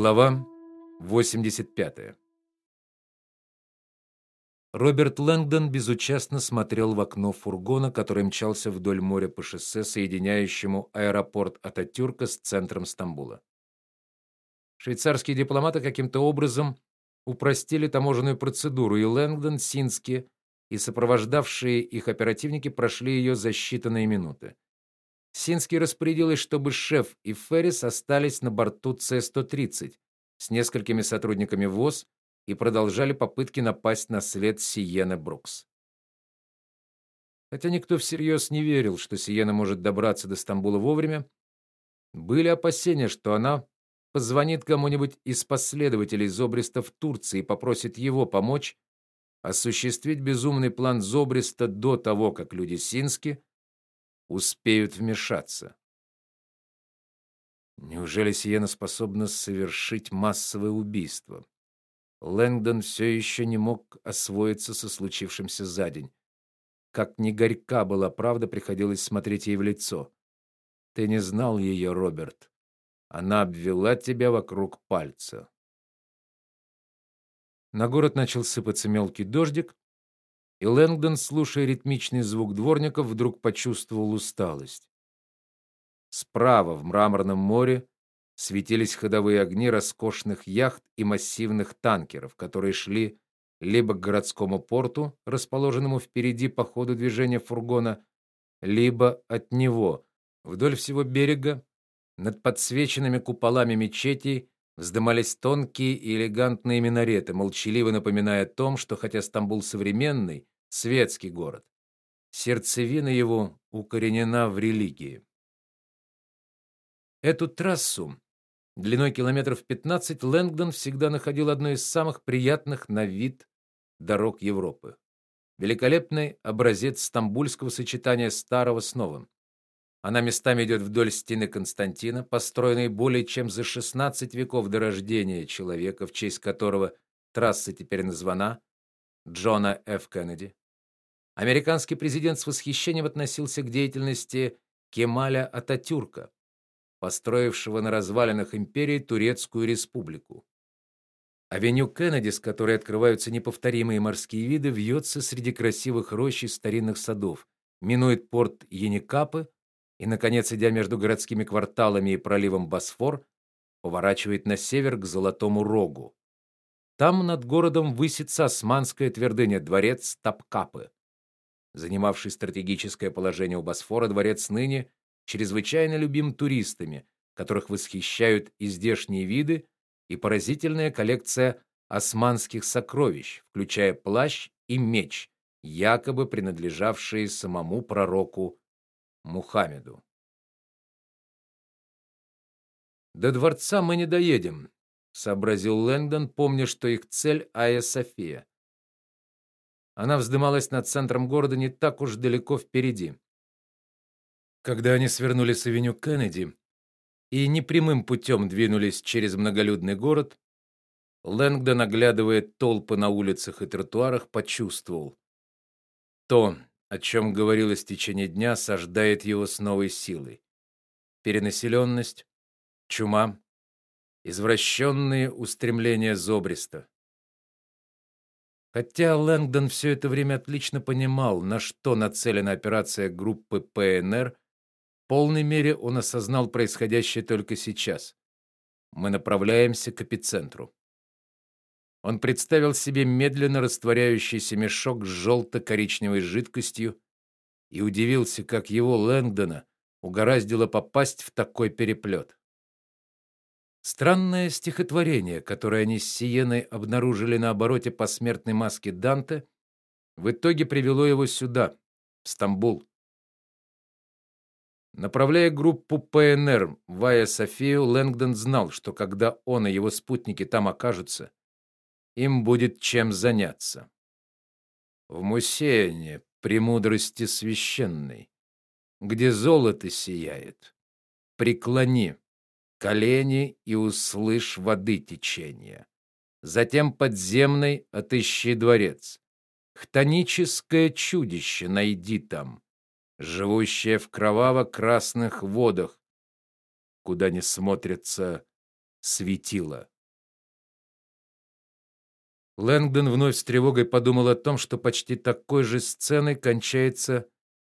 Глава 85. Роберт Лэнгдон безучастно смотрел в окно фургона, который мчался вдоль моря по шоссе, соединяющему аэропорт Ататюрка с центром Стамбула. Швейцарские дипломаты каким-то образом упростили таможенную процедуру, и Лэнгдон, Сински и сопровождавшие их оперативники прошли ее за считанные минуты. Синский распорядилась, чтобы шеф и Феррис остались на борту С-130 с несколькими сотрудниками ВОЗ и продолжали попытки напасть на след Сиены Брукс. Хотя никто всерьез не верил, что Сиена может добраться до Стамбула вовремя, были опасения, что она позвонит кому-нибудь из последователей Зобриста в Турции и попросит его помочь осуществить безумный план Зобриста до того, как люди Сински успеют вмешаться. Неужели Сиена способна совершить массовое убийство? Лэнгдон все еще не мог освоиться со случившимся за день. Как ни горька была правда, приходилось смотреть ей в лицо. Ты не знал ее, Роберт. Она обвела тебя вокруг пальца. На город начал сыпаться мелкий дождик, и Лэнгдон, слушая ритмичный звук дворников, вдруг почувствовал усталость. Справа в мраморном море светились ходовые огни роскошных яхт и массивных танкеров, которые шли либо к городскому порту, расположенному впереди по ходу движения фургона, либо от него. Вдоль всего берега над подсвеченными куполами мечетей вздымались тонкие и элегантные минареты, молчаливо напоминая о том, что хотя Стамбул современный, светский город, сердцевина его укоренена в религии. Эту трассу длиной километров 15 Лэнгдон всегда находил одной из самых приятных на вид дорог Европы. Великолепный образец стамбульского сочетания старого с новым. Она местами идет вдоль стены Константина, построенной более чем за 16 веков до рождения человека, в честь которого трасса теперь названа Джона Ф. Кеннеди. Американский президент с восхищением относился к деятельности Кемаля Ататюрка, построившего на развалинах империи Турецкую республику. Авеню Кеннеди, с которой открываются неповторимые морские виды, вьется среди красивых рощ и старинных садов, минует порт Еникапы и наконец, идя между городскими кварталами и проливом Босфор, поворачивает на север к Золотому Рогу. Там над городом высится османская твердыня дворец Тапкапы. Занимавший стратегическое положение у Босфора, дворец ныне чрезвычайно любим туристами, которых восхищают и здешние виды, и поразительная коллекция османских сокровищ, включая плащ и меч, якобы принадлежавшие самому пророку Мухаммеду. До дворца мы не доедем, сообразил Лэнгдон, помня, что их цель Айя София. Она вздымалась над центром города не так уж далеко впереди. Когда они свернули с авеню Кеннеди и непрямым путем двинулись через многолюдный город, Лэнгдон, оглядывая толпы на улицах и тротуарах, почувствовал то, о чем говорилось в течение дня, сождает его с новой силой. Перенаселенность, чума, извращенные устремления Зобриста. Хотя Лэнгдон все это время отлично понимал, на что нацелена операция группы ПНР, в полной мере он осознал происходящее только сейчас. Мы направляемся к эпицентру. Он представил себе медленно растворяющийся мешок с желто коричневой жидкостью и удивился, как его Лэнгдона угораздило попасть в такой переплет. Странное стихотворение, которое они с Сиеной обнаружили на обороте посмертной маски Данте, в итоге привело его сюда, в Стамбул. Направляя группу ПНР в Айя-Софию, Лэнгдон знал, что когда он и его спутники там окажутся, им будет чем заняться. В Мусеяне премудрости священной, где золото сияет, преклони колени и услышь воды течения. Затем подземный отыщи дворец. Хтоническое чудище найди там, живущее в кроваво-красных водах, куда не смотрятся светило. Лэнгдон вновь с тревогой подумал о том, что почти такой же сценой кончается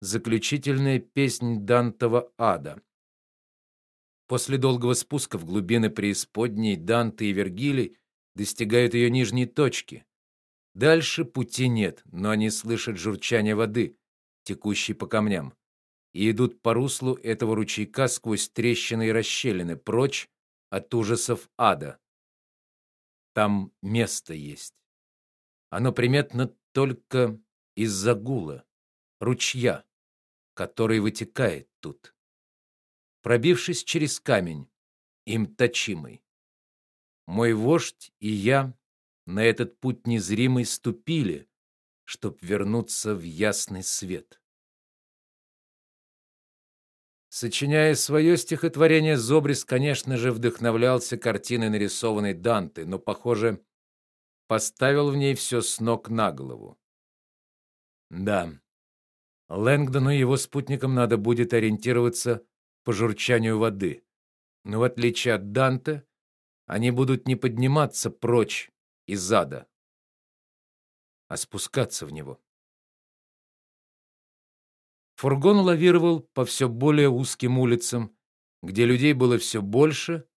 заключительная песнь Дантова ада. После долгого спуска в глубины преисподней Данте и Вергилий достигают ее нижней точки. Дальше пути нет, но они слышат журчание воды, текущей по камням, и идут по руслу этого ручейка сквозь трещины и расщелины, прочь от ужасов ада. Там место есть. Оно приметно только из-за гула, ручья, который вытекает тут пробившись через камень, им точимый. Мой вождь и я на этот путь незримый ступили, чтоб вернуться в ясный свет. Сочиняя свое стихотворение, Зобрис, конечно же, вдохновлялся картиной, нарисованной Данте, но, похоже, поставил в ней все с ног на голову. Да. Лэнгдону и его спутникам надо будет ориентироваться по журчанию воды. Но в отличие от Данте, они будут не подниматься прочь из ада, а спускаться в него. Фургон лавировал по все более узким улицам, где людей было все больше,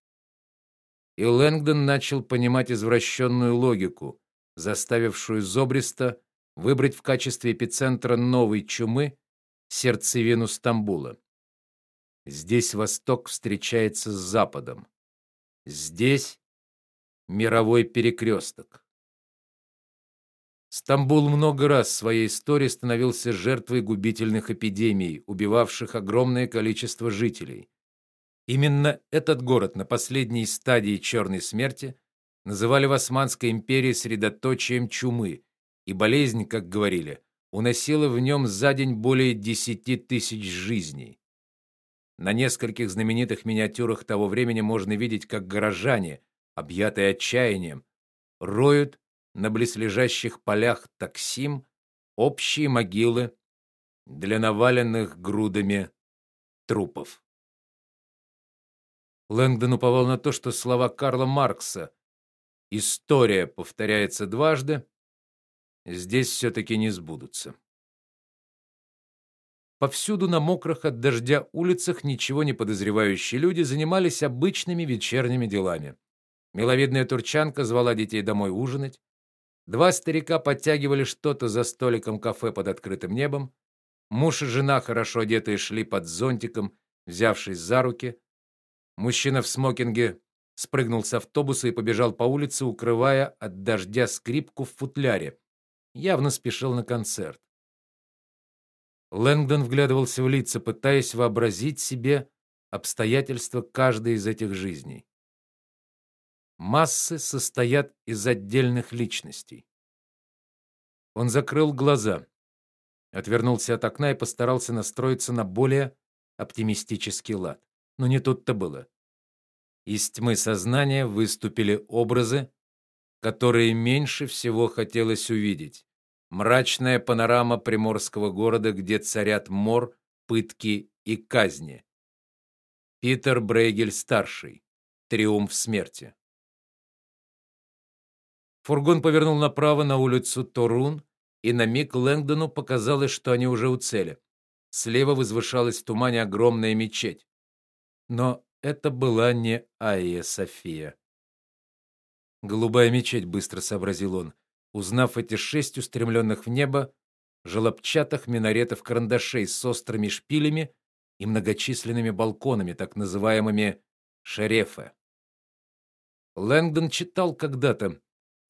и Лэнгдон начал понимать извращенную логику, заставившую Зобриста выбрать в качестве эпицентра новой чумы сердцевину Стамбула. Здесь восток встречается с западом. Здесь мировой перекресток. Стамбул много раз в своей истории становился жертвой губительных эпидемий, убивавших огромное количество жителей. Именно этот город на последней стадии черной смерти называли в Османской империи средоточием чумы, и болезнь, как говорили, уносила в нем за день более десяти тысяч жизней. На нескольких знаменитых миниатюрах того времени можно видеть, как горожане, объятые отчаянием, роют на близлежащих полях Таксим общие могилы для наваленных грудами трупов. Лэнгдон уповал на то, что слова Карла Маркса «История повторяется дважды» здесь все таки не сбудутся. Повсюду на мокрых от дождя улицах ничего не подозревающие люди занимались обычными вечерними делами. Миловидная турчанка звала детей домой ужинать. Два старика подтягивали что-то за столиком кафе под открытым небом. Муж и жена, хорошо одетые, шли под зонтиком, взявшись за руки. Мужчина в смокинге спрыгнул с автобуса и побежал по улице, укрывая от дождя скрипку в футляре. Явно спешил на концерт. Лэнгдон вглядывался в лица, пытаясь вообразить себе обстоятельства каждой из этих жизней. Массы состоят из отдельных личностей. Он закрыл глаза, отвернулся от окна и постарался настроиться на более оптимистический лад. Но не тут-то было. Из тьмы сознания выступили образы, которые меньше всего хотелось увидеть. Мрачная панорама приморского города, где царят мор, пытки и казни. Питер Брейгель старший. Триумф смерти. Фургон повернул направо на улицу Торун, и на миг Лэнгдону показалось, что они уже у цели. Слева возвышалась в тумане огромная мечеть. Но это была не Айя София. Голубая мечеть, быстро сообразил он узнав эти шесть устремленных в небо желобчатых минаретов карандашей с острыми шпилями и многочисленными балконами, так называемыми шерефы. Лэнгдон читал когда-то,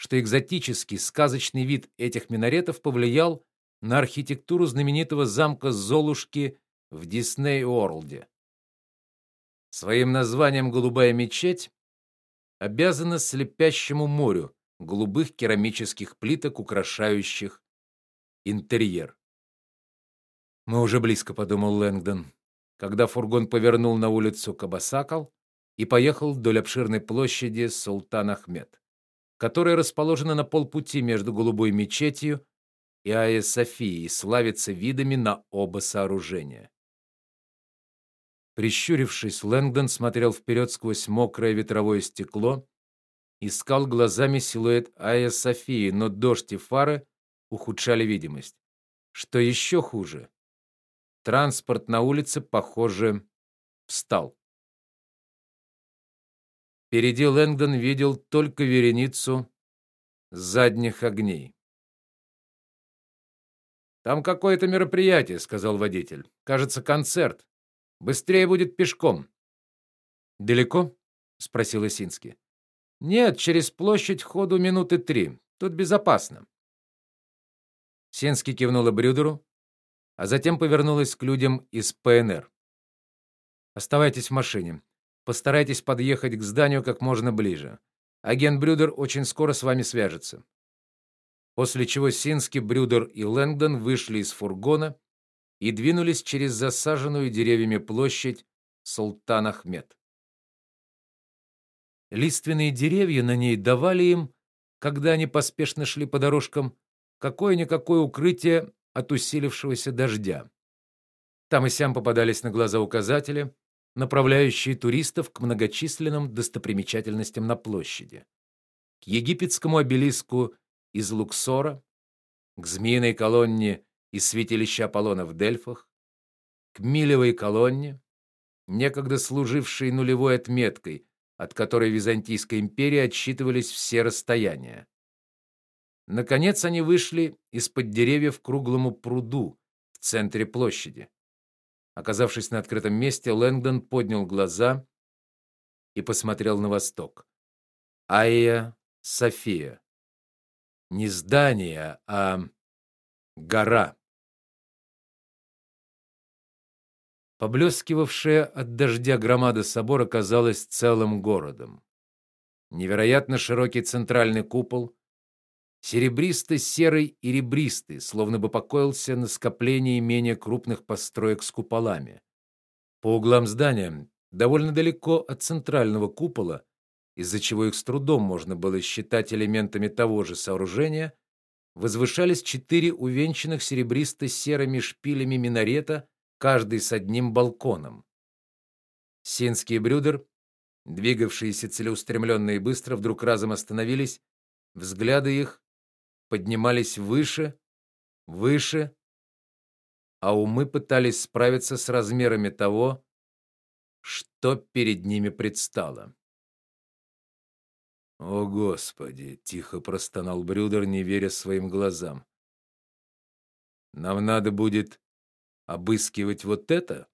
что экзотический сказочный вид этих минаретов повлиял на архитектуру знаменитого замка Золушки в Дисней-Уорлде. Своим названием Голубая мечеть обязана слепящему морю, голубых керамических плиток, украшающих интерьер. Мы уже близко, подумал Лэнгдон, когда фургон повернул на улицу Кабасакал и поехал вдоль обширной площади Султан Ахмед, которая расположена на полпути между Голубой мечетью и Айя Софией и славится видами на оба сооружения. Прищурившись, Лэнгдон смотрел вперед сквозь мокрое ветровое стекло, искал глазами силуэт Айя Софии, но дождь и фары ухудшали видимость. Что еще хуже, транспорт на улице, похоже, встал. Впереди Лэнгдон видел только вереницу задних огней. Там какое-то мероприятие, сказал водитель. Кажется, концерт. Быстрее будет пешком. Далеко? спросил Исинский. Нет, через площадь ходу минуты три. Тут безопасно. Синский кивнула Брюдеру, а затем повернулась к людям из ПНР. Оставайтесь в машине. Постарайтесь подъехать к зданию как можно ближе. Агент Брюдер очень скоро с вами свяжется. После чего Синский, Брюдер и Лэнгдон вышли из фургона и двинулись через засаженную деревьями площадь Султан Ахмед. Лиственные деревья на ней давали им, когда они поспешно шли по дорожкам, какое-никакое укрытие от усилившегося дождя. Там и сям попадались на глаза указатели, направляющие туристов к многочисленным достопримечательностям на площади. К египетскому обелиску из Луксора, к змеиной колонне из святилища Аполлона в Дельфах, к Милевой колонне, некогда служившей нулевой отметкой, от которой Византийской империи отсчитывались все расстояния. Наконец они вышли из-под деревьев к круглому пруду в центре площади. Оказавшись на открытом месте, Лэнгдон поднял глаза и посмотрел на восток. Айя София. Не здание, а гора. Поблескивавшая от дождя громада собора казалась целым городом. Невероятно широкий центральный купол, серебристо-серый и ребристый, словно бы покоился на скоплении менее крупных построек с куполами. По углам здания, довольно далеко от центрального купола, из-за чего их с трудом можно было считать элементами того же сооружения, возвышались четыре увенчанных серебристо-серыми шпилями минарета, каждый с одним балконом. Синский Брюдер, двигавшиеся целеустремленно и быстро, вдруг разом остановились, взгляды их поднимались выше, выше, а умы пытались справиться с размерами того, что перед ними предстало. О, господи, тихо простонал Брюдер, не веря своим глазам. Нам надо будет обыскивать вот это?